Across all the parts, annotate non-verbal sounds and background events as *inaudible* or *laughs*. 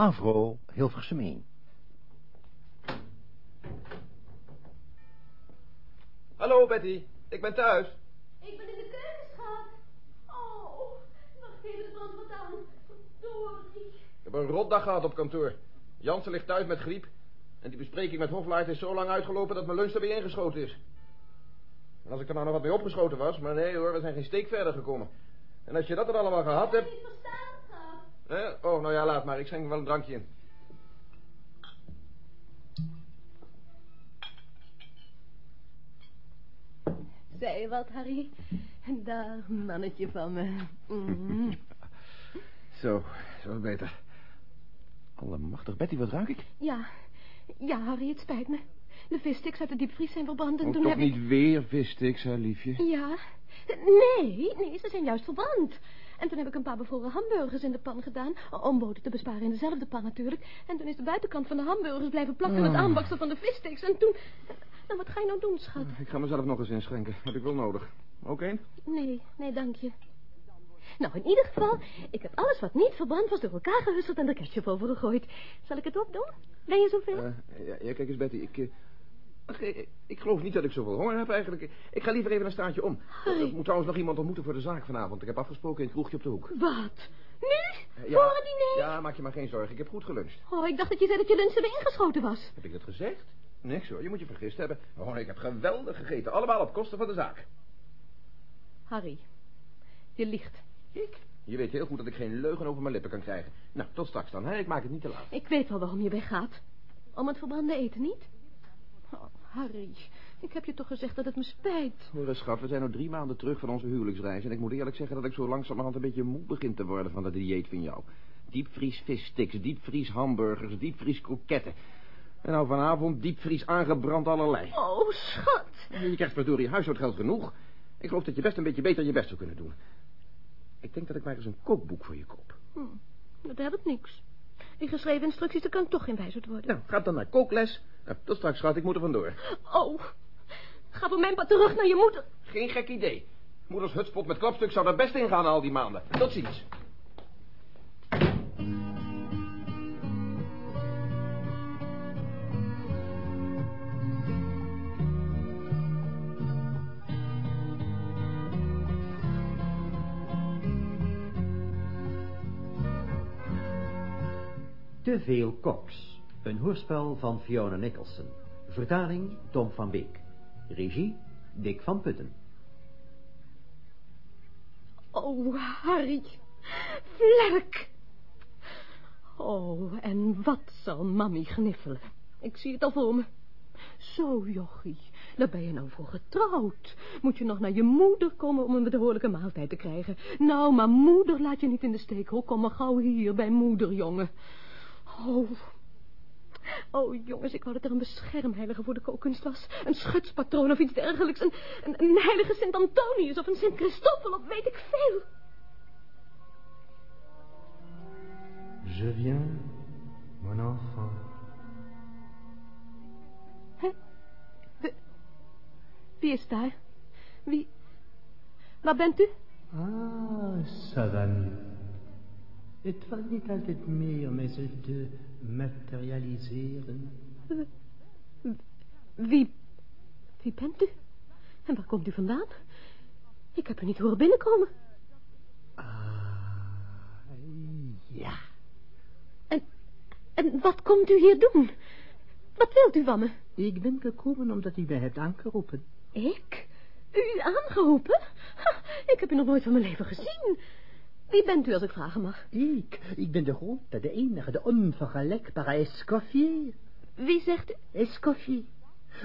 Avro, Hilversum 1. Hallo Betty, ik ben thuis. Ik ben in de keuken, schat. Oh, wacht even, het brand wat aan. Verdorie. Ik heb een rotdag gehad op kantoor. Jansen ligt thuis met griep. En die bespreking met Hoflaart is zo lang uitgelopen dat mijn lunch erbij ingeschoten is. En als ik er nou nog wat mee opgeschoten was, maar nee hoor, we zijn geen steek verder gekomen. En als je dat er allemaal gehad Ik hebt... heb niet verstaan, Hè? Oh, nou ja, laat maar. Ik schenk wel een drankje in. Zei je wat, Harry? Daar, mannetje van me. Mm. Zo, zo beter. Allemachtig, Betty, wat ruik ik? Ja, ja, Harry, het spijt me. De vissticks uit de diepvries zijn verbrand en Oh, toen toch heb niet ik... weer vissticks, hè, liefje? Ja. Nee, nee, ze zijn juist verbrand. En toen heb ik een paar bevroren hamburgers in de pan gedaan. Om boter te besparen in dezelfde pan natuurlijk. En toen is de buitenkant van de hamburgers blijven plakken aan het Oh. aanbaksel van de vissticks. En toen... Nou, wat ga je nou doen, schat? Ik ga mezelf nog eens inschenken. Heb ik wel nodig. Ook één? Nee, nee, dank je. Nou, in ieder geval, ik heb alles wat niet verbrand was door elkaar gehusteld en er ketchup over gegooid. Zal ik het opdoen? Ben je zover? Eh, ja, ja, kijk eens, Betty, ik... eh, ik, ik geloof niet dat ik zoveel honger heb eigenlijk. Ik ga liever even een straatje om. Ik moet trouwens nog iemand ontmoeten voor de zaak vanavond. Ik heb afgesproken in het kroegje op de hoek. Wat? Nu? Eh, Voor het diner? Ja, maak je maar geen zorgen. Ik heb goed geluncht. Oh, ik dacht dat je zei dat je lunch erbij ingeschoten was. Heb ik dat gezegd? Niks hoor, je moet je vergist hebben. Oh, ik heb geweldig gegeten. Allemaal op kosten van de zaak. Harry, je liegt. Ik? Je weet heel goed dat ik geen leugen over mijn lippen kan krijgen. Nou, tot straks dan, hè? Ik maak het niet te laat. Ik weet wel waarom je weggaat. Om het verbrande eten niet? Harry, ik heb je toch gezegd dat het me spijt. Hoor eens, schat, we zijn nog drie maanden terug van onze huwelijksreis... en ik moet eerlijk zeggen dat ik zo langzamerhand een beetje moe begin te worden van dat dieet van jou. Diepvries vissticks, diepvries hamburgers, diepvries kroketten. En nou vanavond diepvries aangebrand allerlei. Oh, schat. Je krijgt verdorie huishoudgeld genoeg. Ik geloof dat je best een beetje beter je best zou kunnen doen. Ik denk dat ik maar eens een kookboek voor je koop. Hm, dat helpt niks. Die geschreven instructies, daar kan toch geen wijsheid worden. Nou, ga dan naar kookles. Tot straks, schat, ik moet er vandoor. Oh, ga voor mijn pad terug naar je moeder. Geen gek idee. Moeders hutspot met klapstuk zou er best in gaan al die maanden. Tot ziens. Te veel koks. Een hoorspel van Fiona Nicholson. Vertaling Tom van Beek. Regie Dick van Putten. Oh, Harry. Vlerk. Oh, en wat zal mammy gniffelen. Ik zie het al voor me. Zo, jochie, daar ben je nou voor getrouwd. Moet je nog naar je moeder komen om een behoorlijke maaltijd te krijgen. Nou, maar moeder laat je niet in de steek, hoor. Kom maar gauw hier bij moeder, jongen. Oh, Oh, jongens, ik wou dat er een beschermheilige voor de kookkunst was. Een schutspatroon of iets dergelijks. Een, een, een heilige Sint Antonius of een Sint Christoffel of weet ik veel. Je viens, mon enfant. Hè? Wie, wie is daar? Wie... Waar bent u? Ah, ça va. Het valt niet altijd mee om mijzelf te materialiseren. Wie... Wie bent u? En waar komt u vandaan? Ik heb u niet horen binnenkomen. Ah, ja. En, en wat komt u hier doen? Wat wilt u van me? Ik ben gekomen omdat u mij hebt aangeroepen. Ik? U aangeroepen? Ha, ik heb u nog nooit van mijn leven gezien. Wie bent u, als ik vragen mag? Ik, ik ben de grote, de enige, de onvergelijkbare Escoffier. Wie zegt u? Escoffier.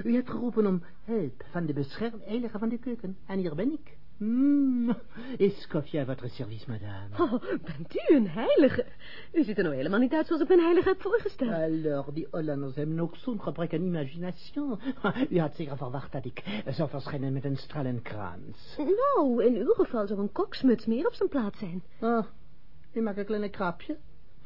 U hebt geroepen om hulp van de beschermheilige van de keuken. En hier ben ik. Mm, Escoffier à votre service, madame. Oh, bent u een heilige? U ziet er nou helemaal niet uit zoals ik mijn heilige heb voorgesteld. Alors, die Hollanders hebben ook zo'n gebrek aan imagination. *laughs* U had zeker verwacht dat ik zou verschijnen met een stralenkrans. Nou, in uw geval zou een koksmuts meer op zijn plaats zijn. Oh, u maakt een kleine krapje.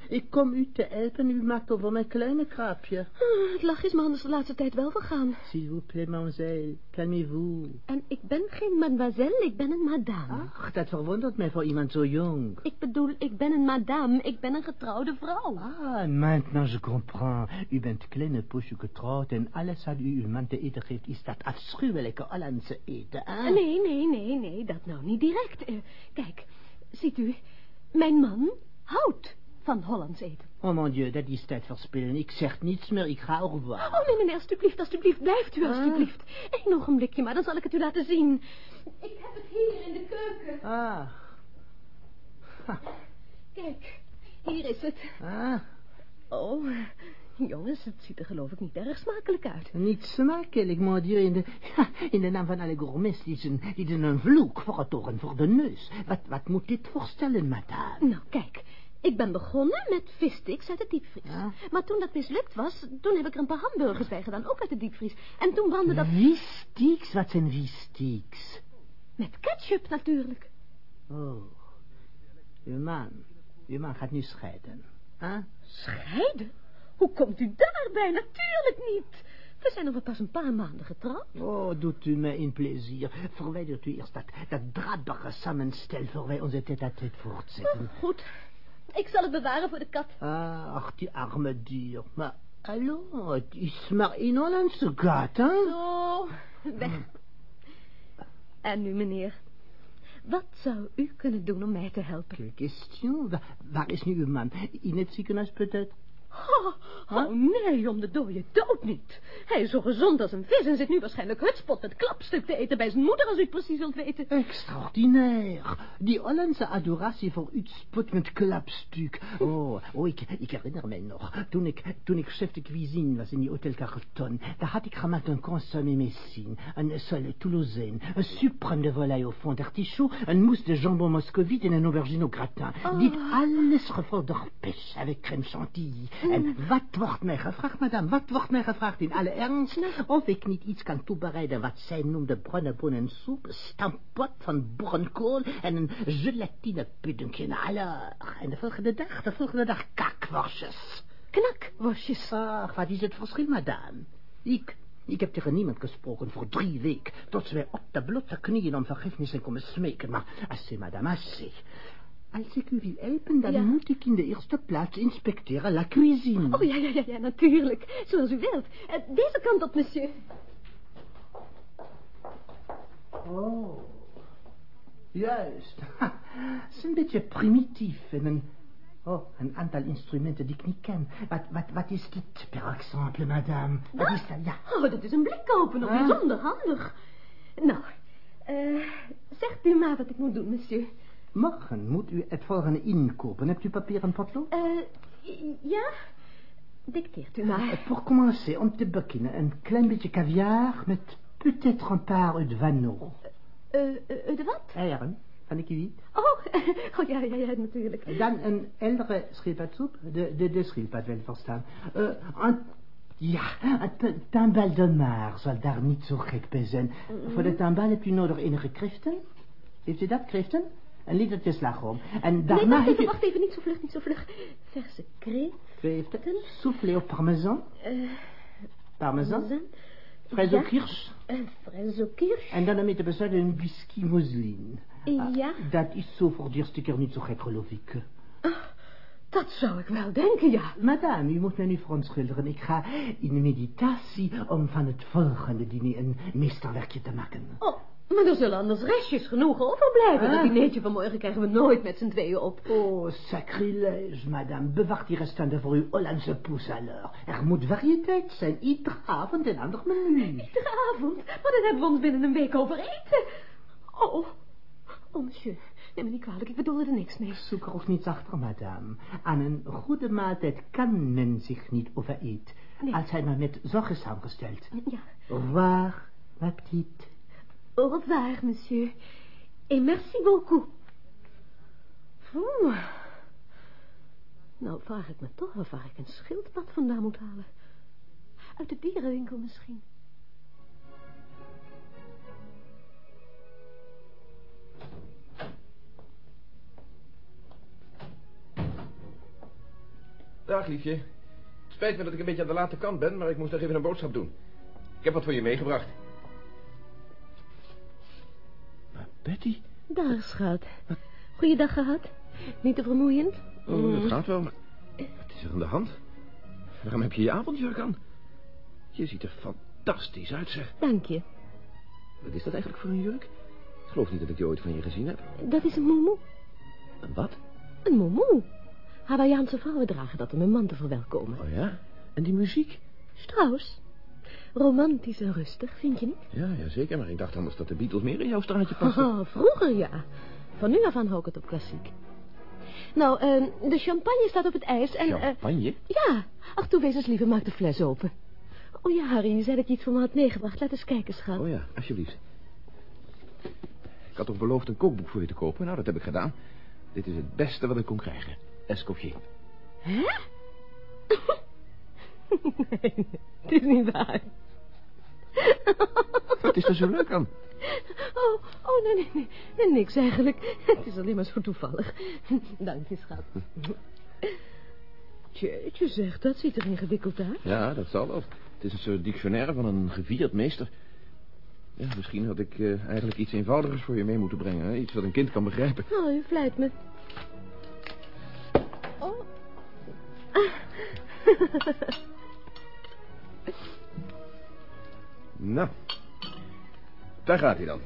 Ik kom u te helpen, u maakt over mijn kleine krapje. Ah, Het lach is me anders de laatste tijd wel vergaan. S'il vous plaît, mademoiselle, calmez-vous. En ik ben geen mademoiselle, ik ben een madame. Ach, dat verwondert mij voor iemand zo jong. Ik bedoel, ik ben een madame, ik ben een getrouwde vrouw. Ah, maintenant je comprends. U bent kleine poosje getrouwd en alles wat u uw man te eten geeft is dat afschuwelijke Hollandse eten, hè? Nee, nee, nee, nee, dat nou niet direct. Eh, kijk, ziet u, mijn man houdt van Hollands eten. Oh mon dieu, dat is tijd verspillen. Ik zeg niets meer, ik ga au revoir. Oh, nee, nee, nee, alstublieft, alstublieft, blijft u, alstublieft. Eén ogenblikje, maar dan zal ik het u laten zien. Ik heb het hier in de keuken. Ah, Kijk, hier is het. ah, Oh, jongens, het ziet er geloof ik niet erg smakelijk uit. niet smakelijk, mon dieu. In de, ja, in de naam van alle gourmets, die zijn, die zijn een vloek voor het oren, voor de neus. Wat, wat moet dit voorstellen, madame? Nou, kijk, ik ben begonnen met vissticks uit de diepvries. Ja. Maar toen dat mislukt was, toen heb ik er een paar hamburgers bij gedaan, ook uit de diepvries. En toen brandde dat Wiestieks, wat zijn wiestieks? met ketchup natuurlijk. Oh, uw man, uw man gaat nu scheiden. Huh? Scheiden? Hoe komt u daarbij? Natuurlijk niet. We zijn nog pas een paar maanden getrouwd. Oh, doet u mij een plezier. Verwijdert u eerst dat, dat draadbare samenstel voor wij onze tête-à-tête voortzetten. Goed, ik zal het bewaren voor de kat. Ah, ach, die arme dier. Maar, hallo, het is maar een Hollandse kat, hè? Zo, weg. En nu, meneer, wat zou u kunnen doen om mij te helpen? Question. Waar is nu uw man? In het ziekenhuis, peut-être? Oh, oh, nee, om de dode dood niet. Hij is zo gezond als een vis en zit nu waarschijnlijk hutspot met klapstuk te eten bij zijn moeder, als u het precies wilt weten. Extraordinair. Die Hollandse adoratie voor uitspot met klapstuk. Oh, oh ik, ik herinner mij nog. Toen ik, toen ik chef de cuisine was in die Hotel Carlton, daar had ik gemaakt een consommé messine, een sole toulousaine, een suprême de volaille au fond d'artichaut, een mousse de jambon moscovite en een aubergine au gratin. Dit alles gevolgd door pêche avec crème chantilly. En wat wordt mij gevraagd, madame, wat wordt mij gevraagd in alle ernst? Of ik niet iets kan toebereiden wat zij noemde bronnenbonnensoep, stampot van boerenkool en een gelatine puddingje. Alors, en de volgende dag, de volgende dag kakworstjes. Knakworstjes. Ach, wat is het verschil, madame? Ik, ik heb tegen niemand gesproken voor drie weken, tot ze mij op de blote knieën om vergiffenis zijn komen smeken. Maar, assez, madame, assez. Als ik u wil helpen, dan Ja. moet ik in de eerste plaats inspecteren la cuisine. Oh, ja, ja, ja, ja, natuurlijk. Zoals u wilt. Eh, deze kant op, monsieur. Oh, juist. Ha, Het is een beetje primitief en een... Oh, een aantal instrumenten die ik niet ken. Wat, wat, wat is dit, per exemple, madame? Wat is dat? Ja. Oh, dat is een blikopener. Ah. Bijzonder handig. Nou, eh, zegt u maar wat ik moet doen, monsieur. Morgen moet u het volgende inkopen. Hebt u papier en potlood? Eh, ja? Dicteert u maar. Eh, Pour commencer, om te beginnen, een klein beetje caviar met peut-être een paar uit Vanneau. Eh, eh, eh, de wat? Eieren, van de kiwi. Oh, *laughs* oh ja, ja, ja, natuurlijk. Dan een heldere schildpadsoep, de, de, de schildpad wel verstaan. Eh, een, ja, een tambal de maar zal daar niet zo gek bij zijn. Voor de tambal hebt u nodig enige kriften. Heeft u dat, kriften? Een litertje slagroom. En Nee, daarna wacht heeft even, wacht even. Niet zo vlug, niet zo vlug. Verse kreeft. Kriften, soufflé au parmesan. eh Parmesan. parmesan, Fraise Ja. kirsch. eh, fraise kirsch. En dan om mee te besluiten een biscuit mousseline. Ah, Ja. Dat is zo voor de eerste keer niet zo gek, geloof ik. Dat zou ik wel denken, ja. Madame, u moet mij nu verontschuldigen. Ik ga in meditatie om van het volgende diner een meesterwerkje te maken. Oh, maar er zullen anders restjes genoeg overblijven. Ah. Dat dineetje vanmorgen krijgen we nooit met z'n tweeën op. Oh, sacrilège, madame. Bewaart die restanten voor uw Hollandse poes alors. Er moet variëteit zijn, iedere avond een ander menu. Iedere avond. Maar dan hebben we ons binnen een week over eten. Oh, oh, monsieur. Neem me niet kwalijk, ik bedoelde er niks mee. Zoek er ook niets achter, madame. Aan een goede maaltijd kan men zich niet overeten. Nee. Als hij maar met zorg is samengesteld. Ja. Revoir, ma petite. Au revoir, monsieur. Et merci beaucoup. Oeh. Nou, vraag ik me toch af waar ik een schildpad vandaan moet halen. Uit de dierenwinkel misschien. Dag, liefje. Het spijt me dat ik een beetje aan de late kant ben, maar ik moest nog even een boodschap doen. Ik heb wat voor je meegebracht. Betty? Daar, schat. Goeiedag gehad. Niet te vermoeiend? Oh, dat gaat wel, maar... Wat is er aan de hand? Waarom heb je je avondjurk aan? Je ziet er fantastisch uit, zeg. Dank je. Wat is dat eigenlijk voor een jurk? Ik geloof niet dat ik die ooit van je gezien heb. Dat is een moemoe. Een wat? Een moemoe. Hawaiiaanse vrouwen dragen dat om hun man te verwelkomen. Oh ja? En die muziek? Strauss. Romantisch en rustig, vind je niet? Ja, ja, zeker. Maar ik dacht anders dat de Beatles meer in jouw straatje passen. Oh, vroeger ja. Van nu af aan hou ik het op klassiek. Nou, eh, de champagne staat op het ijs en... eh, Champagne? ja, ach, toe wees eens liever, maak de fles open. Oh ja, Harry, je zei dat je iets voor me had meegebracht. Laat eens kijken, schat. Oh ja, alsjeblieft. Ik had toch beloofd een kookboek voor je te kopen? Nou, dat heb ik gedaan. Dit is het beste wat ik kon krijgen. Escoffier. Hè? *laughs* nee, het is niet waar. *laughs* Wat is er zo leuk aan? Oh, oh, nee, nee, nee, niks eigenlijk. Het is alleen maar zo toevallig. Dank je, schat. Jeetje zeg, dat ziet er ingewikkeld uit. Ja, dat zal wel. Het is een soort dictionaire van een gevierd meester. Ja, misschien had ik eh, eigenlijk iets eenvoudigers voor je mee moeten brengen. Hè? Iets wat een kind kan begrijpen. Oh, u vlijt me. Oh. *laughs* Nou, daar gaat hij dan.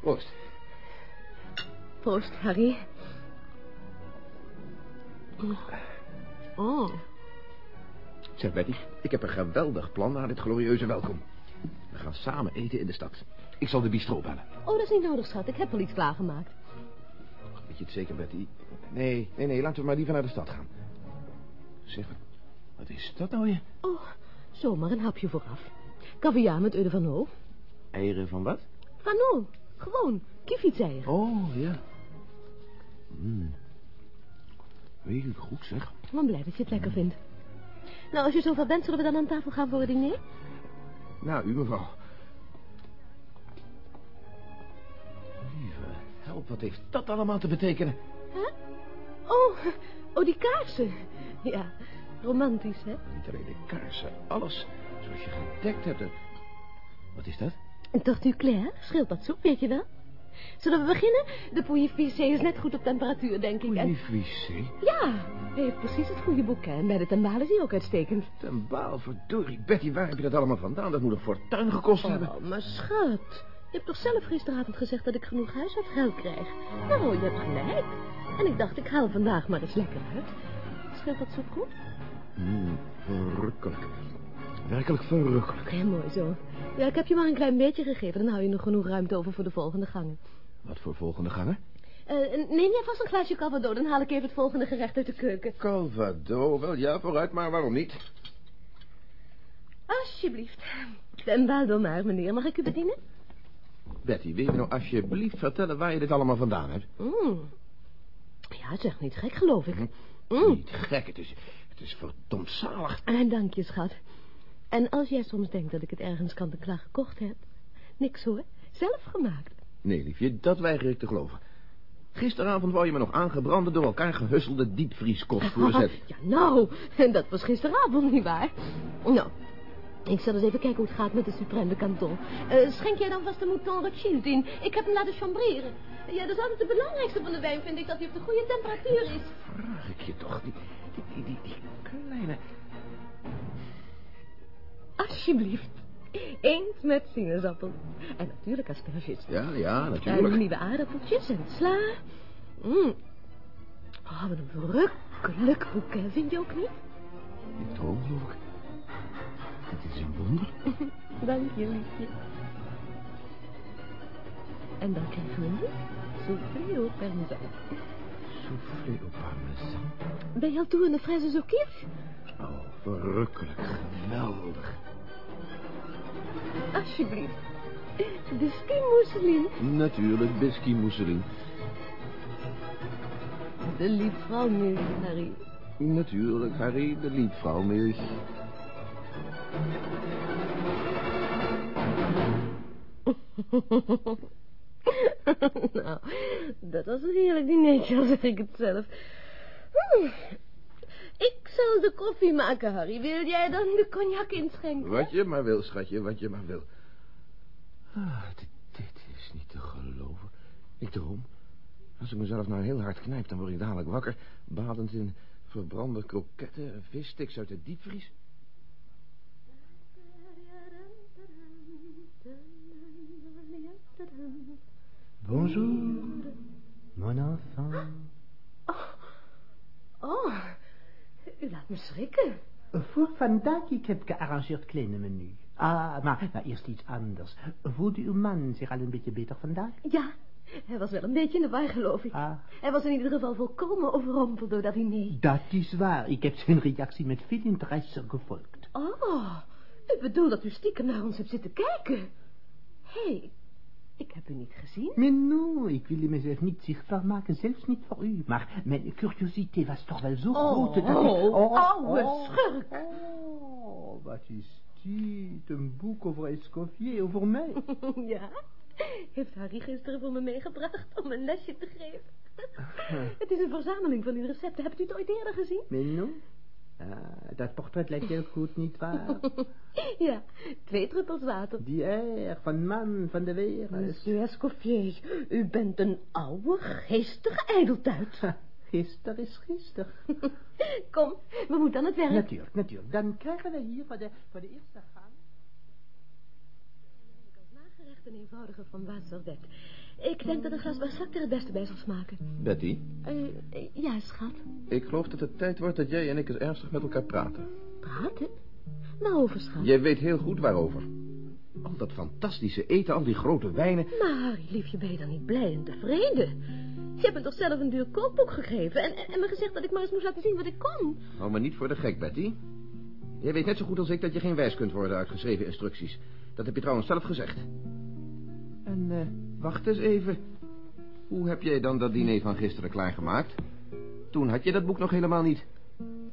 Proost. Proost, Harry. Oh, Zeg Betty, ik heb een geweldig plan na dit glorieuze welkom. We gaan samen eten in de stad. Ik zal de bistro bellen. oh, dat is niet nodig, schat. Ik heb al iets klaargemaakt. Weet je het zeker, Betty? Nee, nee, nee, laten we maar liever naar de stad gaan. Zeg, wat, wat is dat nou weer? Oh, zomaar een hapje vooraf. Caviar met eau de van Hoo. Eieren van wat? Van Hoo, gewoon. Kiefietseieren. Oh, ja. Mm. Heel goed, zeg. Ik ben blij dat je het lekker vindt. Nou, als je zover bent, zullen we dan aan tafel gaan voor het diner? Nou, u mevrouw. Lieve help, wat heeft dat allemaal te betekenen? Hè? Oh, oh, die kaarsen. Ja, romantisch, hè? Niet alleen de kaarsen, alles zoals je gedekt hebt. Wat is dat? Een claire, schildpadsoep, weet je wel? Zullen we beginnen? De pouilly vissé is net goed op temperatuur, denk ik. En... Wc. Ja, hij heeft precies het goede boek, hè. En bij de tembalen is hij ook uitstekend. Ten baal, verdorie. Betty, waar heb je dat allemaal vandaan? Dat moet een fortuin gekost hebben. Oh, maar schat. Je hebt toch zelf gisteravond gezegd dat ik genoeg huishoudgeld krijg? Nou, je hebt gelijk. En ik dacht, ik haal vandaag maar eens lekker uit. Schildpadsoep goed? Mm, verrukkelijk. Werkelijk verrukkelijk. Ja, mooi zo. Ja, ik heb je maar een klein beetje gegeven. Dan hou je nog genoeg ruimte over voor de volgende gangen. Wat voor volgende gangen? Eh, neem jij vast een glaasje Calvado, dan haal ik even het volgende gerecht uit de keuken. Calvado, wel ja, vooruit, maar waarom niet? Alsjeblieft. En wel maar, meneer. Mag ik u bedienen? Betty, wil je nou alsjeblieft vertellen waar je dit allemaal vandaan hebt? Mm. Ja, zeg niet gek, geloof ik. Hm? Mm. Niet gek, het is, het is verdomd zalig. En dank je, schat. En als jij soms denkt dat ik het ergens kant en klaar gekocht heb... Niks hoor, zelf gemaakt. Nee, liefje, dat weiger ik te geloven. Gisteravond wou je me nog aangebrande door elkaar gehusselde diepvrieskost voorzetten. Ja, nou, *laughs* dat was gisteravond, nietwaar? Nou, ik zal eens even kijken hoe het gaat met de Supreme Canton. Eh, schenk jij dan vast de Mouton Rothschild in? Ik heb hem laten chambreren. Ja, dat is altijd het belangrijkste van de wijn, vind ik, dat hij op de goede temperatuur is. Vraag ik je toch, die, die, die, die kleine... Alsjeblieft. Eend met sinaasappel. En natuurlijk asperges. Ja, ja, En natuurlijk. nieuwe aardappeltjes en sla. Mm. Oh, wat een verrukkelijk boek, vind je ook niet? Ik droom, geloof ik. Het is een wonder. *laughs* Dank je, liefje. En dan krijgen we nu soufflé au parmesan. Soufflé au parmesan. Ben je al toe in de fraise zoekjes? Oh, verrukkelijk. Geweldig. Alsjeblieft. De skimousseline. Natuurlijk, biscuit mousseline. De liefvrouw nu, Harry. Natuurlijk, Harry, de liefvrouwmilch. *laughs* nou, dat was een heerlijk dinertje, al zeg ik het zelf. Ik zal de koffie maken, Harry. Wil jij dan de cognac inschenken? Wat je maar wil, schatje, wat je maar wil. Ah, dit, dit is niet te geloven. Ik droom. Als ik mezelf nou heel hard knijp, dan word ik dadelijk wakker... badend in verbrande kroketten en vissticks uit de diepvries. Bonjour, mon enfant. Oh, u laat me schrikken. Voor vandaag, ik heb gearrangeerd kleine menu. Ah, maar, maar eerst iets anders. Voelde uw man zich al een beetje beter vandaag? Ja, hij was wel een beetje in de war, geloof ik. Ah. Hij was in ieder geval volkomen overrompeld door dat diner. Dat is waar. Ik heb zijn reactie met veel interesse gevolgd. Oh, ik bedoel dat u stiekem naar ons hebt zitten kijken. Hé, hey, ik heb u niet gezien. Maar no, ik wilde mezelf niet zichtbaar maken, zelfs niet voor u. Maar mijn curiositeit was toch wel zo Oh, groot dat ik... oude schurk. Oh, wat is dit? Een boek over Escoffier, over mij. *laughs* ja, heeft Harry gisteren voor me meegebracht om een lesje te geven. *laughs* het is een verzameling van uw recepten. Hebt u het ooit eerder gezien? Maar no? Ah, dat portret lijkt heel goed, niet waar? *laughs* ja, twee druppels water. Die air van man van de wereld. Monsieur Escoffier, u bent een oude, geestige ijdeltuit. Gister is gister. *laughs* Kom, we moeten aan het werk. Natuurlijk, natuurlijk. Dan krijgen we hier voor de, voor de eerste gang... Als nagerecht een eenvoudige van Wasserwet. Ik denk dat een glas Bassak er het beste bij zal smaken. Betty, Eh, eh, ja, schat. ik geloof dat het tijd wordt dat jij en ik eens ernstig met elkaar praten. Praten? Waarover, schat? Jij weet heel goed waarover. Al dat fantastische eten, al die grote wijnen. Maar Harry, liefje, ben je dan niet blij en tevreden? Je hebt me toch zelf een duur kookboek gegeven... En, en, en me gezegd dat ik maar eens moest laten zien wat ik kon. Hou me niet voor de gek, Betty. Jij weet net zo goed als ik dat je geen wijs kunt worden uit geschreven instructies. Dat heb je trouwens zelf gezegd. En, eh, wacht eens even. Hoe heb jij dan dat diner van gisteren klaargemaakt? Toen had je dat boek nog helemaal niet.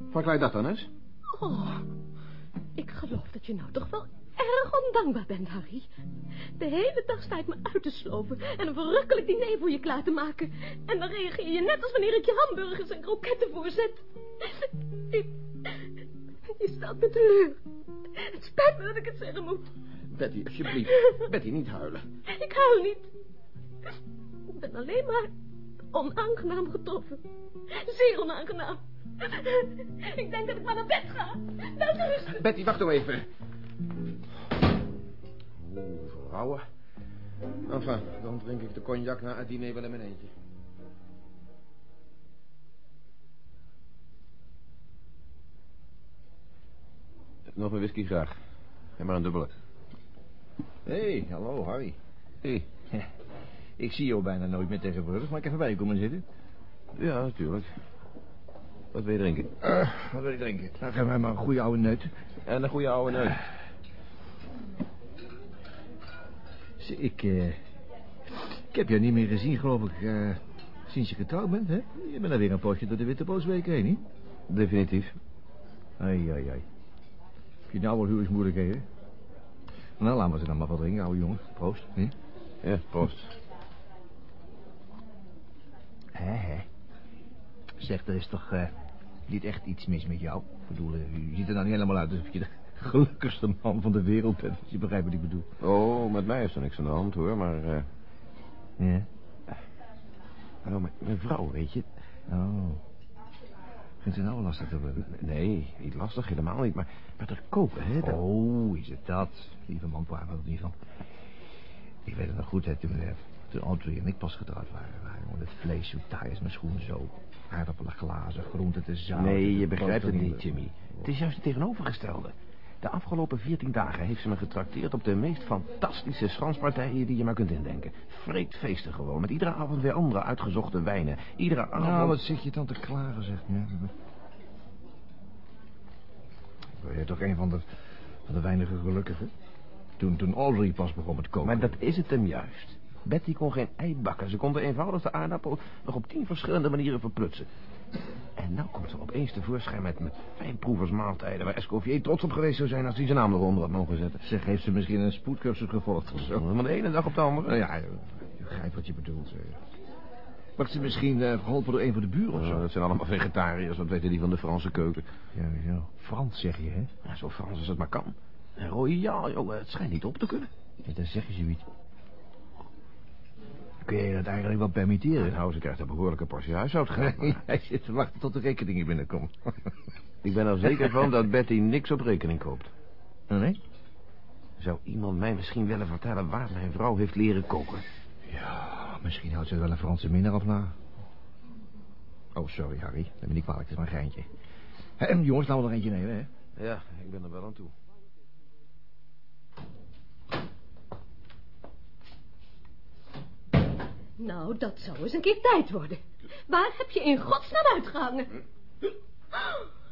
Verklaar dat dan eens. Oh, ik geloof dat je nou toch wel erg ondankbaar bent, Harry. De hele dag sta ik me uit te sloven en een verrukkelijk diner voor je klaar te maken. En dan reageer je net als wanneer ik je hamburgers en kroketten voorzet. Ik... Je stelt me teleur. Het spijt me dat ik het zeggen moet. Betty, alsjeblieft. Betty, niet huilen. Ik huil niet. Ik ben alleen maar onaangenaam getroffen. Zeer onaangenaam. Ik denk dat ik maar naar bed ga. Wel rustig. Betty, wacht nou even. Oeh, vrouwen. Enfin, dan drink ik de cognac na het diner wel in mijn eentje. Nog een whisky graag. En maar een dubbele. Hé, hey, hallo Harry. Hé. Ja, *laughs* ik zie jou bijna nooit meer tegenwoordig, maar ik even bij je komen zitten. Ja, natuurlijk. Wat wil je drinken? Uh, wat wil ik drinken? Nou, geef mij maar een goede oude neut. En een goede oude. Zie, Ik, eh, ik heb jou niet meer gezien, geloof ik, eh, sinds je getrouwd bent, hè? Je bent alweer een poosje door de Witte Boosweek heen, niet? Definitief. Ai, ai, ai. Heb je nou wel huwelijksmoeilijkheden? Nou, laten we ze dan maar wat drinken, oude jongen. Proost. Hm? Ja, proost. Hè, hè. Zeg, er is toch eh, niet echt iets mis met jou? Ik bedoel, eh, je ziet er nou niet helemaal uit alsof je de *laughs* gelukkigste man van de wereld bent. Als je begrijpt wat ik bedoel. Oh, met mij is er niks aan de hand, hoor. Maar, eh Ja? hallo, mijn, mijn vrouw, weet je. Oh. Vindt ze nou lastig te hebben? Nee, niet lastig, helemaal niet. Maar met haar koken, hè. dat- Oh, is het dat? Lieve man, we het niet van. Ik weet het nog goed, hè, toen, toen Audrey en ik pas getrouwd waren. waren jongen, het vlees zo taai als mijn schoen zo. Aardappelen glazen, groenten te zout. Nee, je begrijpt het niet, Jimmy. Het is juist het tegenovergestelde. De afgelopen veertien dagen heeft ze me getrakteerd op de meest fantastische schanspartijen die je maar kunt indenken. Vreedfeesten gewoon, met iedere avond weer andere uitgezochte wijnen. Iedere avond... Nou, wat zit je dan te klagen, zeg. Ja. Ben je toch een van de, van de weinige gelukkigen? Toen, toen Audrey pas begon met koken. Maar dat is het hem juist. Betty kon geen ei bakken. Ze kon de eenvoudigste aardappel nog op tien verschillende manieren verprutsen. En nou komt ze opeens tevoorschijn met, met fijnproeversmaaltijden... waar Escoffier trots op geweest zou zijn als hij zijn naam eronder had mogen zetten. Zeg, heeft ze misschien een spoedcursus gevolgd of zo? Van de ene dag op de andere. Ja, ik begrijp wat je bedoelt. Wordt ze misschien eh, geholpen door een van de buren of Zo, dat zijn allemaal vegetariërs, wat weten die van de Franse keuken? Ja, zo. Frans zeg je, hè? Ja, zo Frans als het maar kan. Royaal, jongen, het schijnt niet op te kunnen. Ja, dan zeg je zoiets. Kun je dat eigenlijk wel permitteren? Nou, ze krijgt een behoorlijke portie huishoudgeld. Hij *laughs* zit te wachten tot de rekening binnenkomt. *laughs* Ik ben er zeker van dat Betty niks op rekening koopt. Oh, nee? Zou iemand mij misschien willen vertellen waar mijn vrouw heeft leren koken? Ja, misschien houdt ze wel een Franse minnaar of na. Oh, sorry, Harry. Neem me niet kwalijk, het is maar een geintje. Hé, jongens, laten we er eentje nemen, hè? Ja, ik ben er wel aan toe. Nou, dat zou eens een keer tijd worden. Waar heb je in godsnaam uitgehangen?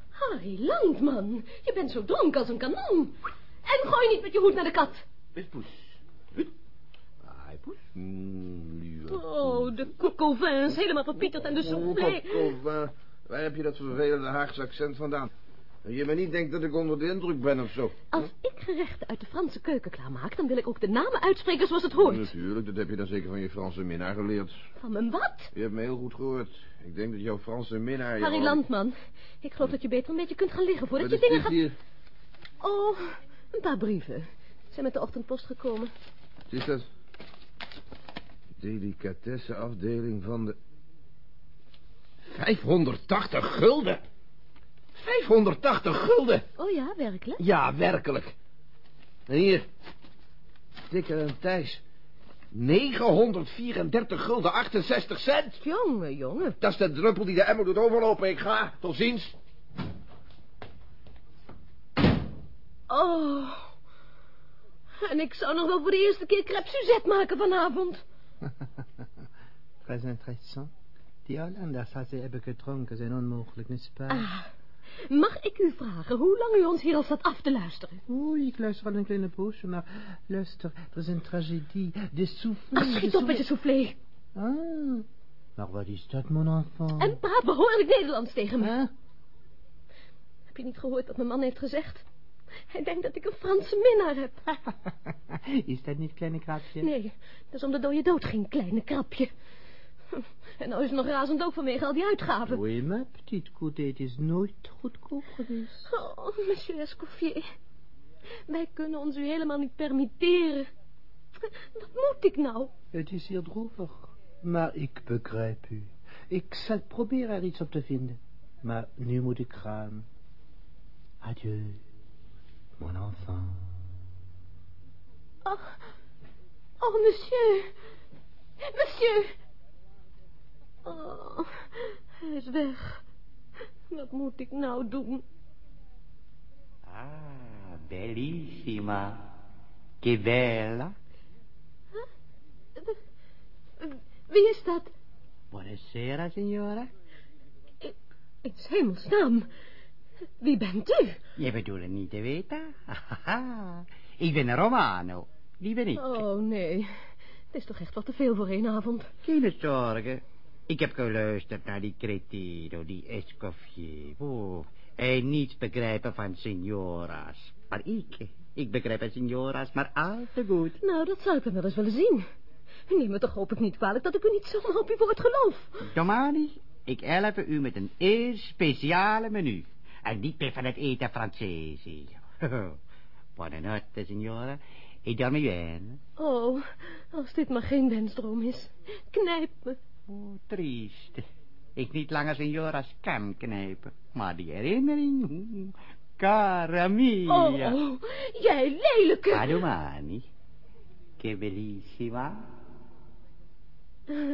Harry Landman, je bent zo dronken als een kanon. En gooi niet met je hoed naar de kat. Is poes. Ai, poes. Mm. Oh, de cocovins, helemaal verpieterd en de soufflé. Kokova, waar heb je dat vervelende Haagse accent vandaan? Je me niet denkt dat ik onder de indruk ben of zo. Als ik gerechten uit de Franse keuken klaarmaak, dan wil ik ook de namen uitspreken zoals het hoort. Natuurlijk, dat heb je dan zeker van je Franse minnaar geleerd. Van mijn wat? Je hebt me heel goed gehoord. Ik denk dat jouw Franse minnaar... Harry Landman, ik geloof dat je beter een beetje kunt gaan liggen voordat Wat je dingen gaat... hier? Oh, een paar brieven. Zijn met de ochtendpost gekomen. Wat is dat? Delicatessenafdeling van de... 580 gulden! 580 gulden! Oh ja, werkelijk? Ja, werkelijk. En hier. Dikker en Thijs. 934 gulden 68 cent. Jongen, jongen. Dat is de druppel die de emmer doet overlopen. Ik ga. Tot ziens. Oh. En ik zou nog wel voor de eerste keer crêpe Suzette maken vanavond. *laughs* Très intéressant. Die Hollanders had ze hebben gedronken zijn onmogelijk, n'est-ce pas? Mag ik u vragen hoe lang u ons hier al staat af te luisteren? Oei, ik luister al een kleine poosje, maar luister, er is een tragedie. De soufflé... Ah, schiet op met je soufflé. Ah, maar wat is dat, mon enfant? En praat behoorlijk Nederlands tegen me. Huh? Heb je niet gehoord wat mijn man heeft gezegd? Hij denkt dat ik een Franse minnaar heb. *laughs* is dat niet, kleine krapje? Nee, dat is om de dode dood geen kleine krapje. *laughs* En nou is het nog razend ook vanwege al die uitgaven. Oui, ma petite het is nooit goedkoop geweest. Oh, monsieur Escoffier. Wij kunnen ons u helemaal niet permitteren. Wat moet ik nou? Het is hier droevig. Maar ik begrijp u. Ik zal proberen er iets op te vinden. Maar nu moet ik gaan. Adieu, mon enfant. Oh, oh monsieur. Monsieur. Oh, hij is weg. Wat moet ik nou doen? Ah, bellissima. Che bella. Wie is dat? Buonasera, signora. In hemelsnaam. Wie bent u? Je bedoelt het niet te weten? Ik ben Romano. Die ben ik. Oh, nee. Het is toch echt wat te veel voor één avond. Geen zorgen. Ik heb geluisterd naar die cretino, die Escoffier. Oh, hij niets begrijpen van signora's. Maar ik, ik begrijp van signora's maar al te goed. Nou, dat zou ik dan wel eens willen zien. Neem me toch hopelijk niet kwalijk dat ik u niet zomaar op uw woord geloof. Domani, ik help u met een eer speciale menu. En niet meer van het eten Francese. Buonanotte, *laughs* signora. E dormi bene. Oh, als dit maar geen wensdroom is. Knijp me. Oh, triest. Ik niet langer signora's kan knijpen. Maar die herinnering... mm, Cara mia. Oh, oh, jij lelijke... A domani. Che bellissima. *laughs*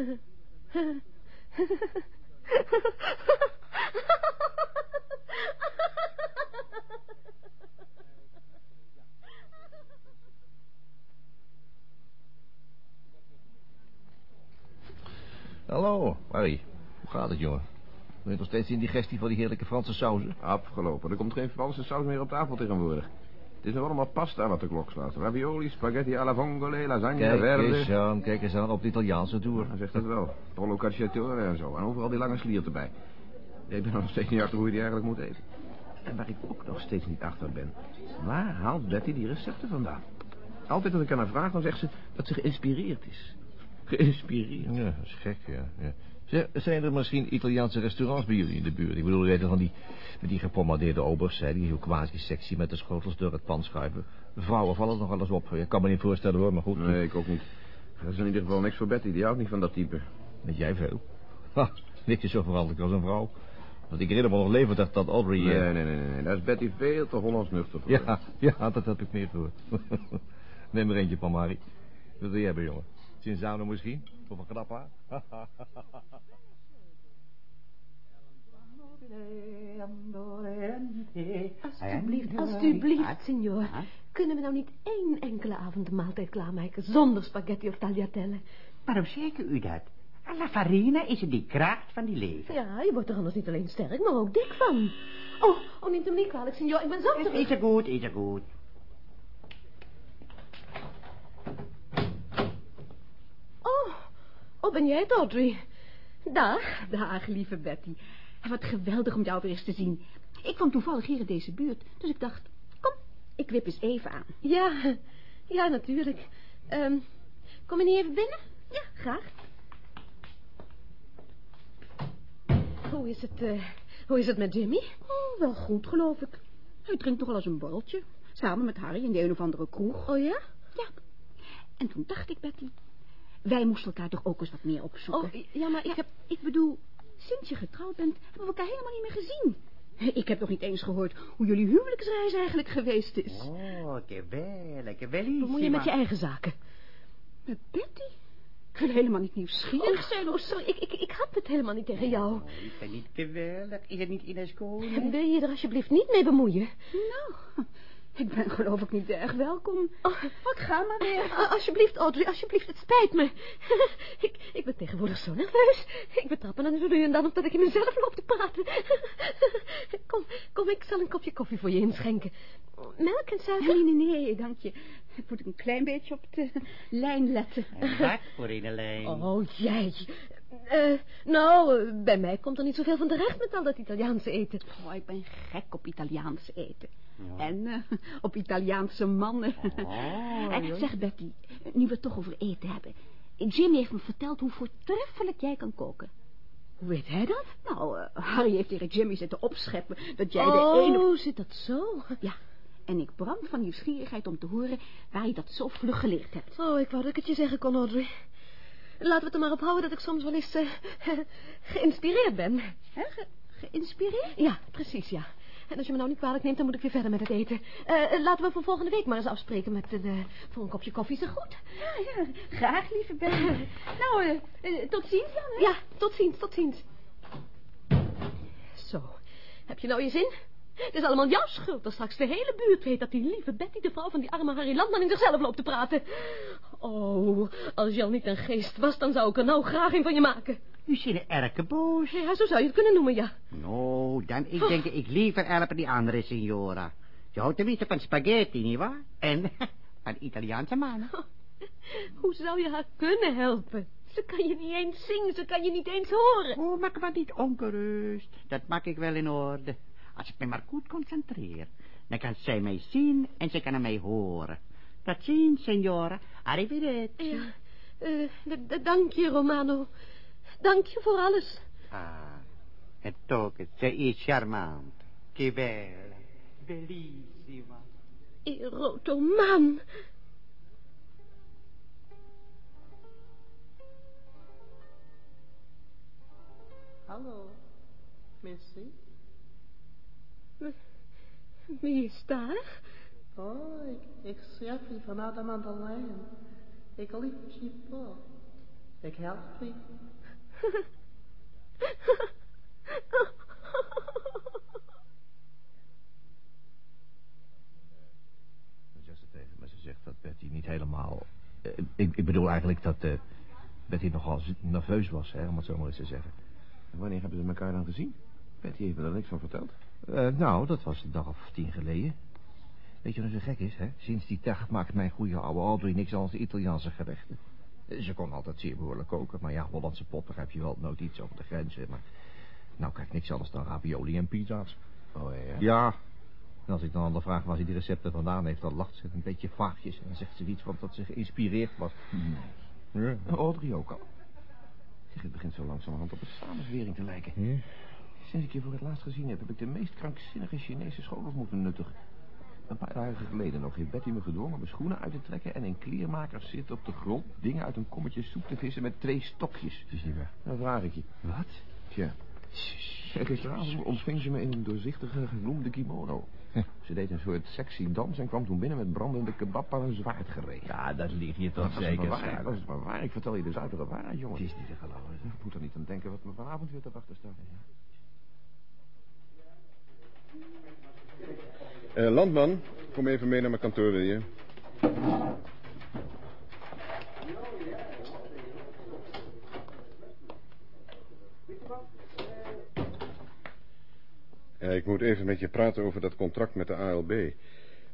Hallo, Harry. Hoe gaat het, jongen? Ben je nog steeds in digestie van die heerlijke Franse sauzen? Afgelopen. Er komt geen Franse saus meer op tafel tegenwoordig. Het is nog allemaal pasta wat de klok slaat. Ravioli, spaghetti alla vongole, lasagne, Kijk verde. eens aan, kijk eens aan op de Italiaanse tour. Hij zegt het wel. Pollo cacciatore en zo. En overal die lange sliert erbij. Ik ben nog steeds niet achter hoe je die eigenlijk moet eten. En waar ik ook nog steeds niet achter ben. Waar haalt Betty die recepten vandaan? Altijd als ik aan haar vraag, dan zegt ze dat ze geïnspireerd is. Geïnspireerd. Ja, dat is gek, ja. ja. Zijn er misschien Italiaanse restaurants bij jullie in de buurt? Ik bedoel, wel van die, met die gepommadeerde obers, hè, die zo quasi sexy met de schotels door het pan schuiven. Vrouwen vallen nog alles op. Ik kan me niet voorstellen hoor, maar goed. Nee, ik ook niet. Dat is in ieder geval niks voor Betty. Die houdt niet van dat type. Weet jij veel? *laughs* Ha, niks is zo veranderlijk als een vrouw. Want ik herinner me nog leven dat, dat Audrey... eh, Nee, nee, nee, nee, nee. Daar is Betty veel te Hollands nuchter voor. Ja, *laughs* ja, dat heb ik meer gehoord. *laughs* Neem er eentje van, Marie. Wat wil je hebben, jongen? Cinzano misschien? Of een knappa? Alsjeblieft, alsjeblieft, signor. Kunnen we nou niet één enkele avond de maaltijd klaarmaken zonder spaghetti of tagliatelle? Waarom zeker u dat? La farina is er die kracht van die leven. Ja, je wordt er anders niet alleen sterk, maar ook dik van. Oh, oh, neemt hem niet kwalijk, signor. Ik ben zo terug. is er goed, is er goed. Oh, oh, ben jij het, Audrey? Dag, dag, lieve Betty. En wat geweldig om jou weer eens te zien. Ik kwam toevallig hier in deze buurt, dus ik dacht, kom, ik wip eens even aan. Ja, ja, natuurlijk. Ehm, kom je niet even binnen? Ja, graag. Hoe is het, eh, hoe is het met Jimmy? Oh, wel goed, geloof ik. Hij drinkt toch wel eens een borreltje. Samen met Harry in de een of andere kroeg. Oh ja? Ja. En toen dacht ik, Betty... Wij moesten elkaar toch ook eens wat meer opzoeken. Oh, ja, maar ik Ja, heb... ik bedoel, sinds je getrouwd bent... hebben we elkaar helemaal niet meer gezien. Ik heb nog niet eens gehoord hoe jullie huwelijksreis eigenlijk geweest is. Oh, que belle, que bellissima. Bemoei je met je eigen zaken. Met Betty? Ik wil helemaal niet nieuwsgierig Oh, zijn. oh, sorry, ik, ik, ik had het helemaal niet tegen jou. Oh, is dat niet geweldig? Is het niet Ines Koning? Wil je er alsjeblieft niet mee bemoeien? Nou, ik ben geloof ik niet erg welkom. Oh, Wat ga maar weer. alsjeblieft, Audrey, alsjeblieft, het spijt me. *laughs* ik, ik ben tegenwoordig zo nerveus. Ik betrap me dan zo nu en dan op dat ik in mezelf loop te praten. *laughs* kom, kom, ik zal een kopje koffie voor je inschenken. Melk en suiker? Nee, nee, nee, dank je. Ik moet een klein beetje op de lijn letten. En wat voor een lijn? Oh, jij. Eh, nou, bij mij komt er niet zoveel van terecht met al dat Italiaanse eten. Oh, ik ben gek op Italiaans eten. Ja. En eh, op Italiaanse mannen. Oh, *laughs* en ja. zeg Betty, nu we het toch over eten hebben. Jimmy heeft me verteld hoe voortreffelijk jij kan koken. Hoe weet hij dat? Nou, eh, Harry heeft tegen Jimmy zitten opscheppen dat jij oh, de enige... zit dat zo? Ja, en ik brand van nieuwsgierigheid om te horen waar je dat zo vlug geleerd hebt. Oh, ik wou dat ik het je zeggen kon, Audrey. Laten we het er maar op houden dat ik soms wel eens eh, *laughs* geïnspireerd ben. Hè, ge- geïnspireerd? Ja, precies, ja. En als je me nou niet kwalijk neemt, dan moet ik weer verder met het eten. Eh, eh, laten we voor volgende week maar eens afspreken met, voor een kopje koffie. Is dat goed? Ja, ja, graag, lieve Betty. nou, tot ziens dan, hè? Ja, tot ziens, tot ziens. Zo, heb je nou je zin? Het is allemaal jouw schuld dat straks de hele buurt weet dat die lieve Betty, de vrouw van die arme Harry Landman, in zichzelf loopt te praten. Oh, als je al niet een geest was, dan zou ik er nou graag een van je maken. U ziet er erg boos. Ja, zo zou je het kunnen noemen, ja. Nou, dan ik denk ik liever helpen die andere signora. Je houdt tenminste van spaghetti, nietwaar? En *laughs* van Italiaanse mannen. Hoe zou je haar kunnen helpen? Ze kan je niet eens zingen, ze kan je niet eens horen. Oh, maak maar niet ongerust. Dat maak ik wel in orde. Als ik me maar goed concentreer, dan kan zij mij zien en ze kan mij horen. Tot ziens, signora. Arrivederci. Ja, eh, d- dank je, Romano. Dank je voor alles. Ah, het ook, ze is charmant. Che bella, bellissima. Erotomaan. Hallo, Missy. Wie is daar? Oh, ik, ik schrijf je van Adam aan de lijn. Ik lief je op. Ik help je. Zegt ze tegen me, ze zegt dat Betty niet helemaal... eh, ik, ik bedoel eigenlijk dat eh, Betty nogal nerveus was, hè, om het zo maar eens te zeggen. En wanneer hebben ze elkaar dan gezien? Betty heeft me daar niks van verteld. Eh, nou, dat was een dag of tien geleden. Weet je wat zo gek is, hè? Sinds die dag maakt mijn goede oude Audrey niks anders dan Italiaanse gerechten. Ze kon altijd zeer behoorlijk koken, maar ja, Hollandse pot, daar heb je wel nooit iets over de grenzen. Maar nou, kijk, niks anders dan ravioli en pizza's. Oh ja. Ja. En als ik dan aan de vraag waar ze die recepten vandaan heeft, dan lacht ze een beetje vaagjes. En dan zegt ze iets van dat ze geïnspireerd was. Ja. Audrey ook al. Zeg, het begint zo langzamerhand op een samenzwering te lijken. Ja? Sinds ik je voor het laatst gezien heb, heb ik de meest krankzinnige Chinese school moeten nuttigen. Een paar dagen geleden nog heeft Betty me gedwongen mijn schoenen uit te trekken... en in kleermakers zit op de grond dingen uit een kommetje soep te vissen met twee stokjes. Het is niet waar. Dan vraag ik je. Wat? Tja. Gisteravond ontving ze me in een doorzichtige gebloemde kimono. Ze deed een soort sexy dans en kwam toen binnen met brandende kebab aan een zwaard gereden. Ja, dat lieg je Dat toch zeker, waar, dat is maar waar. Ik vertel je de zuivere waarheid, jongen. Het is niet te geloven. Ik moet er niet aan denken wat me vanavond weer te wachten staat. Eh, landman, kom even mee naar mijn kantoor, wil je? Ik moet even met je praten over dat contract met de ALB.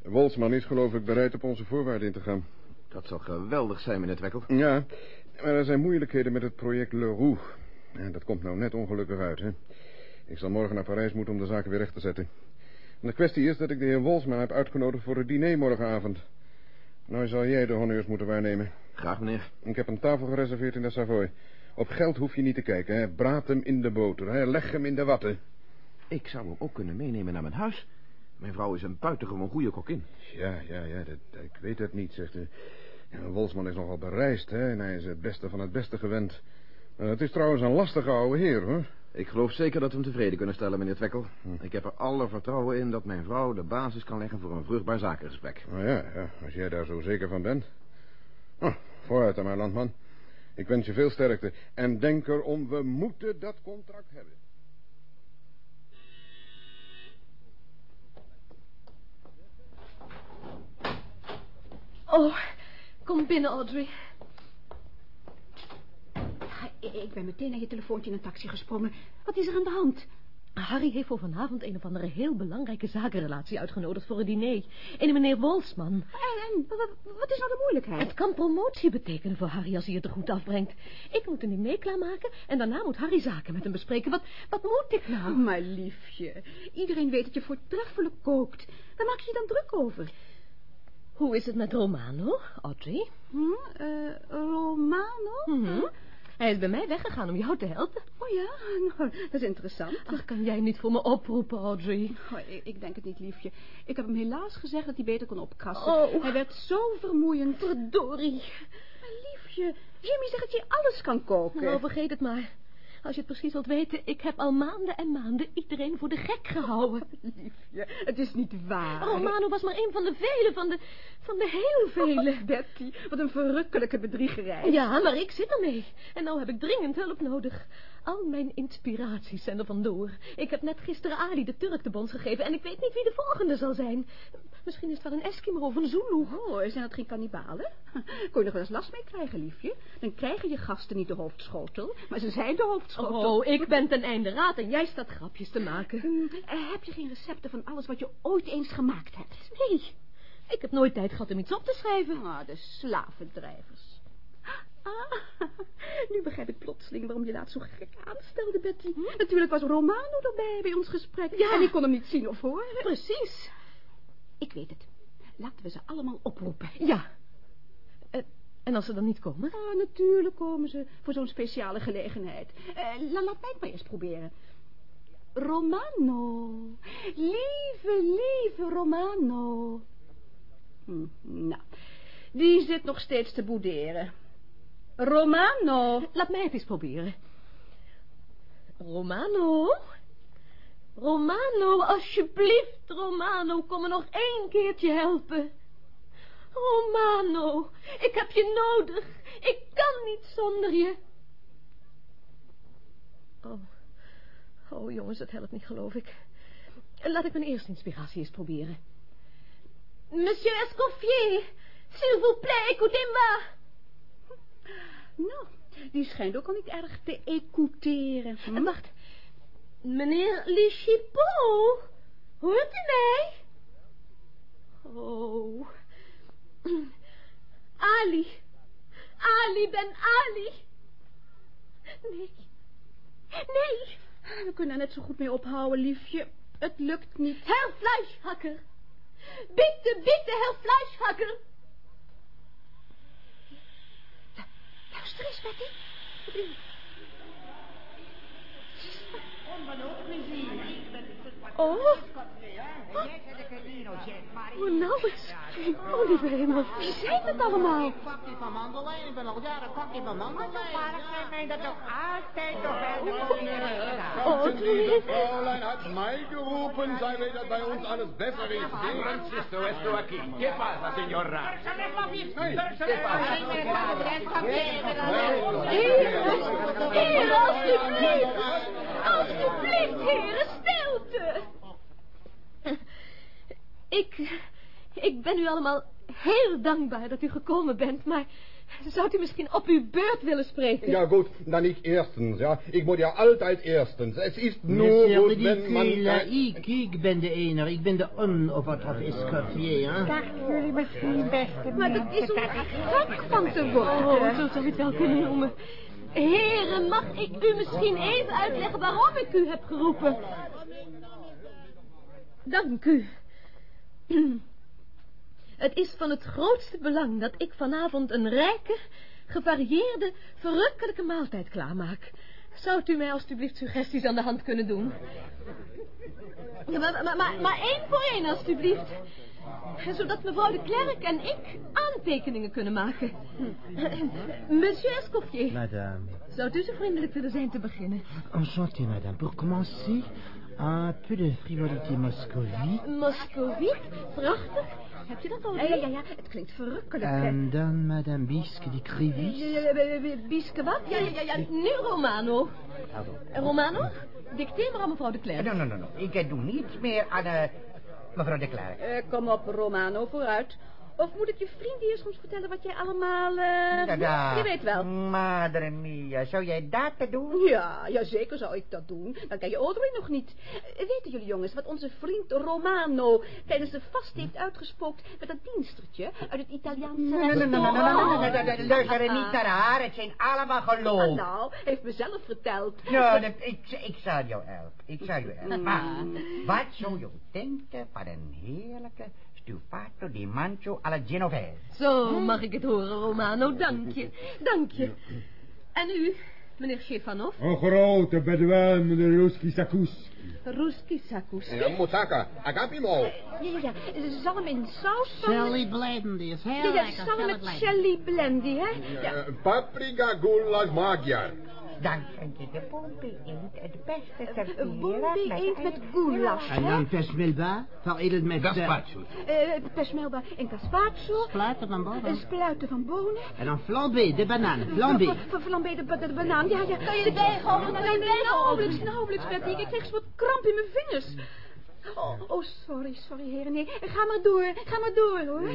Wolsman is geloof ik bereid op onze voorwaarden in te gaan. Dat zou geweldig zijn, meneer Twekkel. Ja, maar er zijn moeilijkheden met het project Le Roux. En dat komt nou net ongelukkig uit, hè. Ik zal morgen naar Parijs moeten om de zaken weer recht te zetten. En de kwestie is dat ik de heer Wolsman heb uitgenodigd voor het diner morgenavond. Nou zal jij de honneurs moeten waarnemen. Graag, meneer. Ik heb een tafel gereserveerd in de Savoy. Op geld hoef je niet te kijken, hè. Braad hem in de boter, hè. Leg hem in de watten. Ik zou hem ook kunnen meenemen naar mijn huis. Mijn vrouw is een buitengewoon goede kokin. Ja, ja, ja, dat, ik weet het niet, zegt de... Ja, Wolsman is nogal bereisd, hè, en hij is het beste van het beste gewend. Uh, het is trouwens een lastige oude heer, hoor. Ik geloof zeker dat we hem tevreden kunnen stellen, meneer Twekkel. Ik heb er alle vertrouwen in dat mijn vrouw de basis kan leggen voor een vruchtbaar zakengesprek. Nou ja, ja, als jij daar zo zeker van bent. Oh, vooruit dan maar, landman. Ik wens je veel sterkte. En denk erom, we moeten dat contract hebben. Oh, kom binnen, Audrey. Ik ben meteen naar je telefoontje in een taxi gesprongen. Wat is er aan de hand? Harry heeft voor vanavond een of andere heel belangrijke zakenrelatie uitgenodigd voor een diner. Een meneer Wolsman. En, en wat, is nou de moeilijkheid? Het kan promotie betekenen voor Harry als hij het er goed afbrengt. Ik moet een diner klaarmaken en daarna moet Harry zaken met hem bespreken. Wat, wat moet ik nou? Oh, maar liefje, iedereen weet dat je voortreffelijk kookt. Waar maak je je dan druk over? Hoe is het met Romano, Audrey? Hm, uh, Romano? Mhm. Hij is bij mij weggegaan om jou te helpen. Oh ja, nou, dat is interessant. Ach, kan jij niet voor me oproepen, Audrey? Oh, ik, ik, denk het niet, liefje. Ik heb hem helaas gezegd dat hij beter kon opkassen. Oh. Hij werd zo vermoeiend. Verdorie. Maar liefje, Jimmy zegt dat je alles kan koken. Nou, vergeet het maar. Als je het precies wilt weten, ik heb al maanden en maanden iedereen voor de gek gehouden. *laughs* Liefje, het is niet waar. Romano was maar een van de vele, van de, van de heel vele. Oh, Betty, wat een verrukkelijke bedriegerij. Ja, maar ik zit ermee. En nou heb ik dringend hulp nodig. Al mijn inspiraties zijn er vandoor. Ik heb net gisteren Ali de Turk de bons gegeven en ik weet niet wie de volgende zal zijn. Misschien is het wel een Eskimo of een Zulu. Oh, zijn dat geen kannibalen? *laughs* Kon je nog wel eens last mee krijgen, liefje? Dan krijgen je gasten niet de hoofdschotel, maar ze zijn de hoofdschotel. Oh, ik ben ten einde raad en jij staat grapjes te maken. Hm, heb je geen recepten van alles wat je ooit eens gemaakt hebt? Nee, ik heb nooit tijd gehad om iets op te schrijven. Ah, de slavendrijvers. Ah, *laughs* nu begrijp ik plotseling waarom je laat zo gek aanstelde, Betty. Natuurlijk was Romano erbij bij ons gesprek. Ja. En ik kon hem niet zien of horen. Precies. Ik weet het. Laten we ze allemaal oproepen. Ja. Uh, en als ze dan niet komen? Ah, natuurlijk komen ze voor zo'n speciale gelegenheid. Uh, laat mij het maar eerst proberen. Romano. Lieve, lieve Romano. Hm, nou, die zit nog steeds te boederen. Romano. Laat mij het eens proberen. Romano? Romano, alsjeblieft, Romano, kom me nog één keertje helpen. Romano, ik heb je nodig. Ik kan niet zonder je. Oh, oh jongens, dat helpt niet, geloof ik. Laat ik mijn eerste inspiratie eens proberen. Monsieur Escoffier, s'il vous plaît, écoutez-moi. Nou, die schijnt ook al niet erg te écouteren. Hm? Wacht, meneer Lichipot, hoort u mij? Oh, *clears throat* Ali, Ali, ben Ali. Nee, nee. We kunnen er net zo goed mee ophouden, liefje. Het lukt niet. Herr Fleischhakker. Bitte, bitte, Herr Fleischhakker. Luister eens, Betty. Oh. Oh, nou eens. Oh, lieve hemel. Wie zijn het allemaal? Pakje van Mandelijn. Ik ben al jaren pakje van Mandelijn. Maar ik heb mij dat toch altijd toch wel Oh, Audrey. Fräulein hat mij geroepen. Zij weet dat bij ons alles besser is. Francisco, esto aquí. ¿Qué pasa, señora? Nee, ¿qué pasa? Heren, heren, alsjeblieft. Alsjeblieft, heren, stilte. *laughs* Ik, ik ben u allemaal heel dankbaar dat u gekomen bent, maar zou u misschien op uw beurt willen spreken? Ja, gut, dan ik eerstens, ja. Ik moet ja altijd eerstens. Het is Monsieur goed, man... Ridicule, ik, ik ben de ener. Ik ben de onovertroffen escoffier, hè? Dachten jullie misschien beste Maar dat is om gek van te worden. Oh, zo zou je het wel kunnen noemen. Heren, mag ik u misschien even uitleggen waarom ik u heb geroepen? Dank u. *clears throat* Het is van het grootste belang dat ik vanavond een rijke, gevarieerde, verrukkelijke maaltijd klaarmaak. Zou u mij alstublieft suggesties aan de hand kunnen doen? Ja, maar, maar, maar, maar één voor één, alstublieft. Zodat mevrouw de Klerk en ik aantekeningen kunnen maken. *clears throat* Monsieur Escoffier, Madame. zou u zo vriendelijk willen zijn te beginnen? Enchanté, madame. Pour commencer, un peu de frivolité moscovite. Moscoviet, prachtig. Heb je dat al? Ja, ja, ja, ja. Het klinkt verrukkelijk. En dan madame Bisque die ja, Biske wat? Ja, ja, ja, ja. Nu Romano. Pardon. Romano, dicteer maar aan mevrouw de Klerk. No, no, no, no. Ik doe niets meer aan eh, mevrouw de Klerk. Eh, kom op, Romano, vooruit. Of moet ik je vrienden eerst soms vertellen wat jij allemaal... Uh... Ja, Je weet wel. Madre mia, zou jij dat te doen? Ja, ja, zeker zou ik dat doen. Dan ken je Audrey nog niet. Weten jullie jongens wat onze vriend Romano tijdens de vast heeft uitgespookt met dat dienstertje uit het Italiaanse... Nee, nee, nee, Luister nee, niet naar haar, het zijn allemaal geloof. Nou, heeft mezelf verteld. nee, ik zou jou helpen, ik zou jou helpen. Maar wat zou je denken van een heerlijke stufato di mancho alla genovese? Zo mag ik het horen, Romano. Dank je. Dank je. En u, meneer Shefanov? Een grote beduin, meneer Ruski Sakus. Ruski Sakus. Ja, Moussaka, agapimo. Ja, ja, ja. Zal hem in saus van... Sally Blandy is heel Ja, ja, lekker. zal hem met Shelly Blandy, hè? Ja. Eh, Paprika gulas magyar. Dankzij de Pompey eet het beste ter wereld met eet met goulash. En dan pesmilba, veredeld met... Gazpacho. Pesmilba en gazpacho. Spluiten van bonen. Eh, spluiten van bonen. En dan flambé de banaan, flambé. Flambé de, de banaan, ja, ja. Kan je erbij houden? nee, nee. erbij. Nou, nou, Ik krijg zo'n kramp in mijn vingers. Oh, oh, sorry, sorry, heren. Nee, ga maar door. Ga maar door, hoor.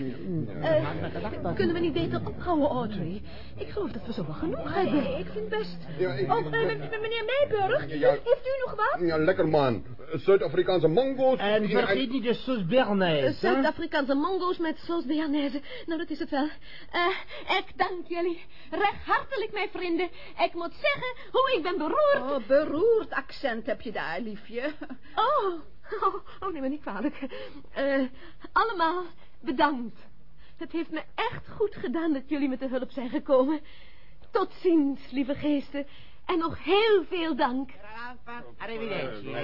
Eh, Kunnen we niet beter ophouden, Audrey? Ik geloof dat we zo wel genoeg hebben. nee, ik vind best. Ja, ik- Oh, eh, meneer Ja, ja. heeft u nog wat? Ja, lekker man. Zuid-Afrikaanse mango's. En hier vergeet niet de sauce bernaise, hè? Zuid-Afrikaanse mango's met sauce bearnaise. Nou, dat is het wel. Eh, ik dank jullie recht hartelijk, mijn vrienden. Ik moet zeggen hoe ik ben beroerd. Oh, beroerd accent heb je daar, liefje. Oh, oh, oh neem me niet kwalijk. Eh, allemaal bedankt. Het heeft me echt goed gedaan dat jullie met de hulp zijn gekomen. Tot ziens, lieve geesten. En nog heel veel dank. Arrivederci.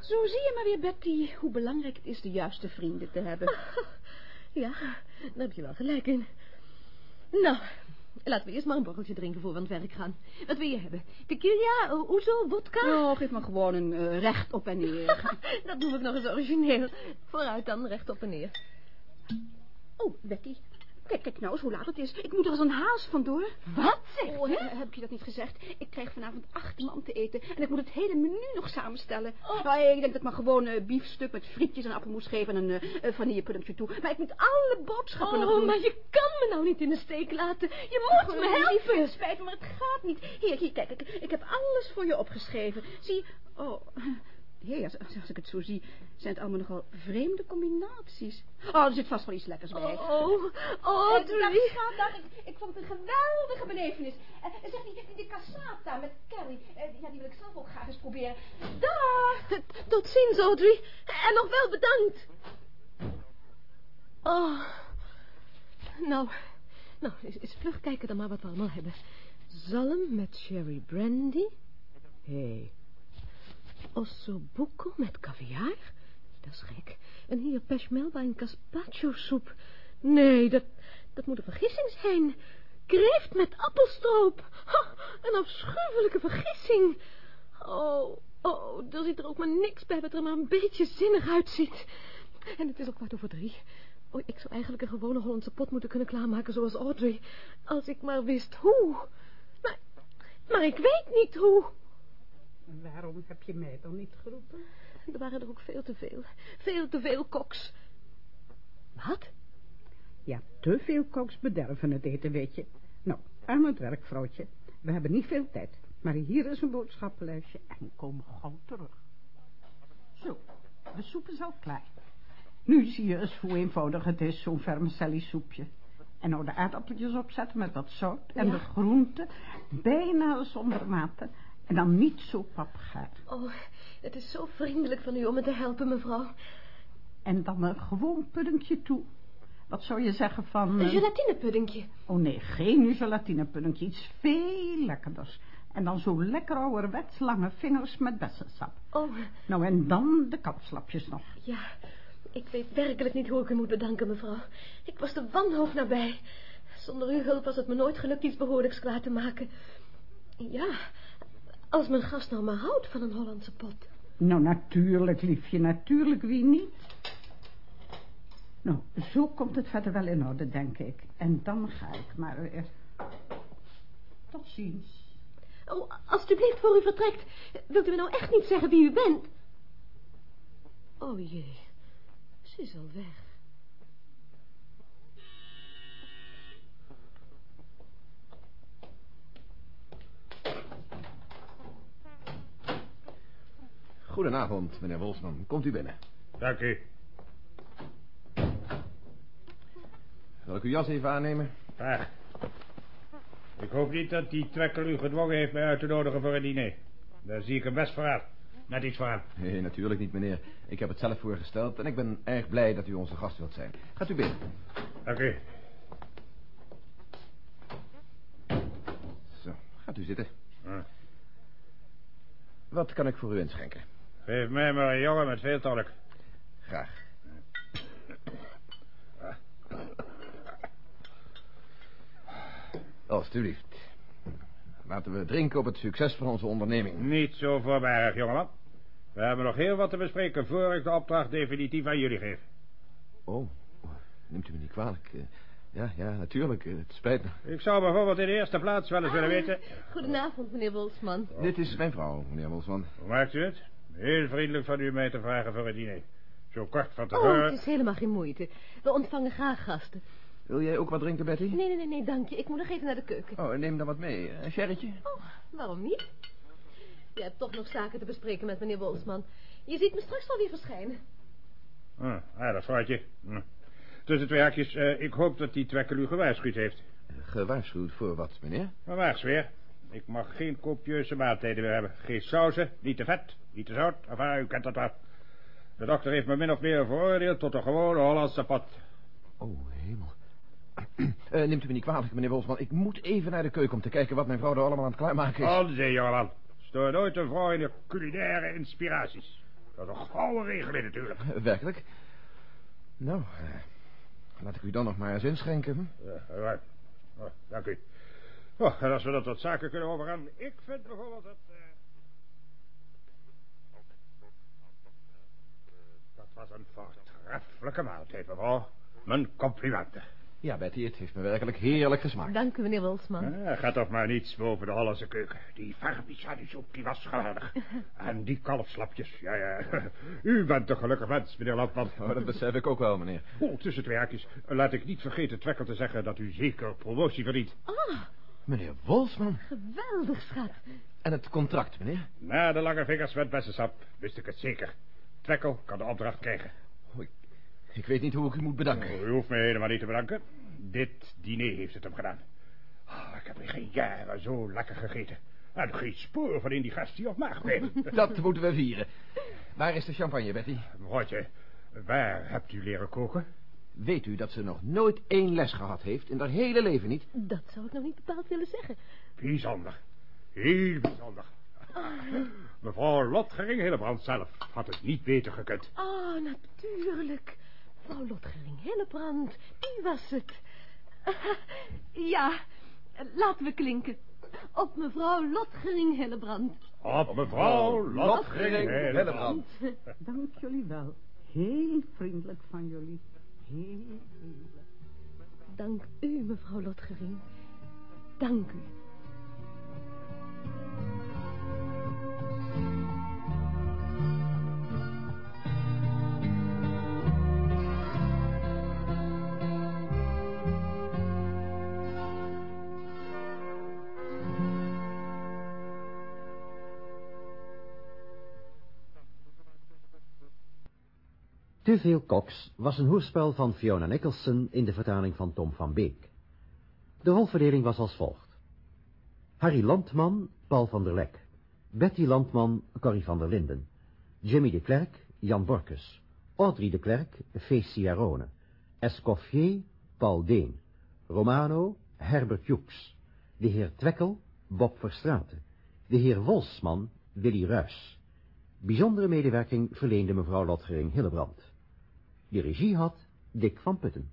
Zo zie je maar weer, Betty, hoe belangrijk het is de juiste vrienden te hebben. Ja, daar heb je wel gelijk in. Nou, laten we eerst maar een borreltje drinken voor we aan het werk gaan. Wat wil je hebben? Tequila, uh, ouzo, vodka? Oh, geef me gewoon een eh, recht op en neer. *laughs* Dat noem ik nog eens origineel. Vooruit dan, recht op en neer. Oh, Betty. Kijk, kijk nou eens hoe laat het is. Ik moet er als een haas vandoor. Wat zeg Oh, he- heb je dat niet gezegd? Ik krijg vanavond acht man te eten. En ik moet het hele menu nog samenstellen. Nou, ik denk dat ik maar gewoon eh, biefstuk met frietjes en appelmoes geef en een uh, vanillepuddingje toe. Maar ik moet alle boodschappen nog Oh, doen. maar je kan me nou niet in de steek laten. Je moet me helpen. Lieve, spijt me, maar het gaat niet. Hier, hier, kijk, ik, ik heb alles voor je opgeschreven. Zie, oh, hé, als, als, als ik het zo zie, zijn het allemaal nogal vreemde combinaties. Oh, er zit vast wel iets lekkers bij. Oh, oh, Eh, Audrey. dag, schat, dag. Ik, ik vond het een geweldige belevenis. Eh, zeg, die, die, die cassata met curry, eh, ja, die wil ik zelf ook graag eens proberen. Dag! Tot ziens, Audrey. En nog wel bedankt. Oh. Nou, nou, eens, eens vlug kijken dan maar wat we allemaal hebben. Zalm met sherry brandy. Hé. Hey. Ossobuco met caviar. Dat is gek. En hier peshmelba en gazpacho soep. Nee, dat, dat moet een vergissing zijn. Kreeft met appelstroop. Ha, een afschuwelijke vergissing. Oh, oh, er zit er ook maar niks bij wat er maar een beetje zinnig uitziet. En het is al kwart over drie. Oh, ik zou eigenlijk een gewone Hollandse pot moeten kunnen klaarmaken zoals Audrey. Als ik maar wist hoe. Maar ik weet niet hoe. Waarom heb je mij dan niet geroepen? Er waren er ook veel te veel. Veel te veel koks. Wat? Ja, te veel koks bederven het eten, weet je. Nou, aan het werk, vrouwtje. We hebben niet veel tijd. Maar hier is een boodschappenlijstje en we komen gauw terug. Zo, de soep is al klaar. Nu zie je eens hoe eenvoudig het is, zo'n vermicelli soepje. En nou de aardappeltjes opzetten met wat zout en Ja. de groenten, bijna zonder maten. En dan niet zo papgaar. Oh, het is zo vriendelijk van u om me te helpen, mevrouw. En dan een gewoon puddingje toe. Wat zou je zeggen van... Een eh, gelatinepuddingje. Oh nee, geen gelatinepuddingje. Iets veel lekkerders. En dan zo lekker ouderwets lange vingers met bessensap. Oh, Nou, en dan de katslapjes nog. ja. Ik weet werkelijk niet hoe ik u moet bedanken, mevrouw. Ik was de wanhoop nabij. Zonder uw hulp was het me nooit gelukt iets behoorlijks klaar te maken. Ja, als mijn gast nou maar houdt van een Hollandse pot. Nou, natuurlijk, liefje, natuurlijk, wie niet? Nou, zo komt het verder wel in orde, denk ik. En dan ga ik maar weer. Tot ziens. Oh, alstublieft, voor u vertrekt. Wilt u me nou echt niet zeggen wie u bent? Oh jee, ze is al weg. Goedenavond, meneer Wolfsman. Komt u binnen. Dank u. Zal ik uw jas even aannemen? Ah. Ik hoop niet dat die trekker u gedwongen heeft mij uit te nodigen voor een diner. Daar zie ik hem best voor aan. Net iets voor aan. Nee, natuurlijk niet, meneer. Ik heb het zelf voorgesteld en ik ben erg blij dat u onze gast wilt zijn. Gaat u binnen. Dank u. Zo, gaat u zitten. Ah. Wat kan ik voor u inschenken? Geef mij maar een jongen met veel tolk. Graag. Alsjeblieft. Laten we drinken op het succes van onze onderneming. Niet zo voorbarig, jongeman. We hebben nog heel wat te bespreken voor ik de opdracht definitief aan jullie geef. Oh, neemt u me niet kwalijk. Eh, Ja, ja, natuurlijk. eh, Het spijt me. Ik zou bijvoorbeeld in de eerste plaats wel eens willen weten... Goedenavond, meneer Wolfsman. Dit is mijn vrouw, meneer Wolfsman. Hoe maakt u het? Heel vriendelijk van u mij te vragen voor het diner. Zo kort van Oh, tevoren... het is helemaal geen moeite. We ontvangen graag gasten. Wil jij ook wat drinken, Betty? Nee, nee, nee, nee, dank je. Ik moet nog even naar de keuken. Oh, neem dan wat mee. Een sherrytje? Oh, waarom niet? Je hebt toch nog zaken te bespreken met meneer Wolfsman. Je ziet me straks wel weer verschijnen. Ah, aardig vrouwtje. Hm. Tussen twee haakjes, eh, ik hoop dat die trekker u gewaarschuwd heeft. Gewaarschuwd voor wat, meneer? Weer. Ik mag geen copieuze maaltijden meer hebben. Geen sauzen, niet te vet, niet te zout. Enfin, u kent dat wel. De dokter heeft me min of meer veroordeeld tot een gewone Hollandse pot. Oh, hemel. *clears throat* Eh, neemt u me niet kwalijk, meneer Wolfsman. Ik moet even naar de keuken om te kijken wat mijn vrouw er allemaal aan het klaarmaken is. Onzin, jongeman. Stoor nooit een vrouw in de culinaire inspiraties. Dat is een gouden regel in natuurlijk. Eh, werkelijk? Nou, eh, laat ik u dan nog maar eens inschenken. hm? Ja, right. Oh, dank u. Oh, en als we dat tot zaken kunnen overgaan. Ik vind bijvoorbeeld dat... eh, Dat was een voortreffelijke maaltijd, mevrouw. Mijn complimenten. Ja, Betty, het heeft me werkelijk heerlijk gesmaakt. Dank u, meneer Wolfsman. Ja, gaat toch maar niets boven de Hollandse keuken. Die vermicelli-soep, die was geweldig. *laughs* En die kalfslapjes, ja, ja. U bent een gelukkig mens, meneer Landman. Oh, dat besef ik ook wel, meneer. Oh, tussen twee haakjes. Laat ik niet vergeten Trekker te zeggen dat u zeker promotie verdient. Ah, Meneer Wolfsman. geweldig, schat. En het contract, meneer? Na de lange vingers met bessensap wist ik het zeker. Trekkel kan de opdracht krijgen. Oh, ik, ik weet niet hoe ik u moet bedanken. Oh, u hoeft me helemaal niet te bedanken. Dit diner heeft het hem gedaan. Oh, ik heb in geen jaren zo lekker gegeten. En geen spoor van indigestie of maagpijn. *laughs* Dat moeten we vieren. Waar is de champagne, Betty? Mevrouwtje, waar hebt u leren koken? Weet u dat ze nog nooit één les gehad heeft, in haar hele leven niet? Dat zou ik nog niet bepaald willen zeggen. Bijzonder. Heel bijzonder. Mevrouw Lotgering Hillebrand zelf had het niet beter gekund. Ah, natuurlijk. Mevrouw Lotgering Hillebrand, die was het. *laughs* Ja, laten we klinken. Op mevrouw Lotgering Hillebrand. Op mevrouw Lotgering Hillebrand. Dank jullie wel. Heel vriendelijk van jullie. Dank u, mevrouw Lotgering. Dank u. Te veel koks was een hoorspel van Fiona Nicholson in de vertaling van Tom van Beek. De rolverdeling was als volgt. Harry Landman, Paul van der Lek. Betty Landman, Corrie van der Linden. Jimmy de Klerk, Jan Borkus. Audrey de Klerk, Fees Ciarone. Escoffier, Paul Deen. Romano, Herbert Joeks. De heer Twekkel, Bob Verstraeten. De heer Wolsman, Willy Ruys. Bijzondere medewerking verleende mevrouw Lotgering Hillebrand. De regie had Dick van Putten.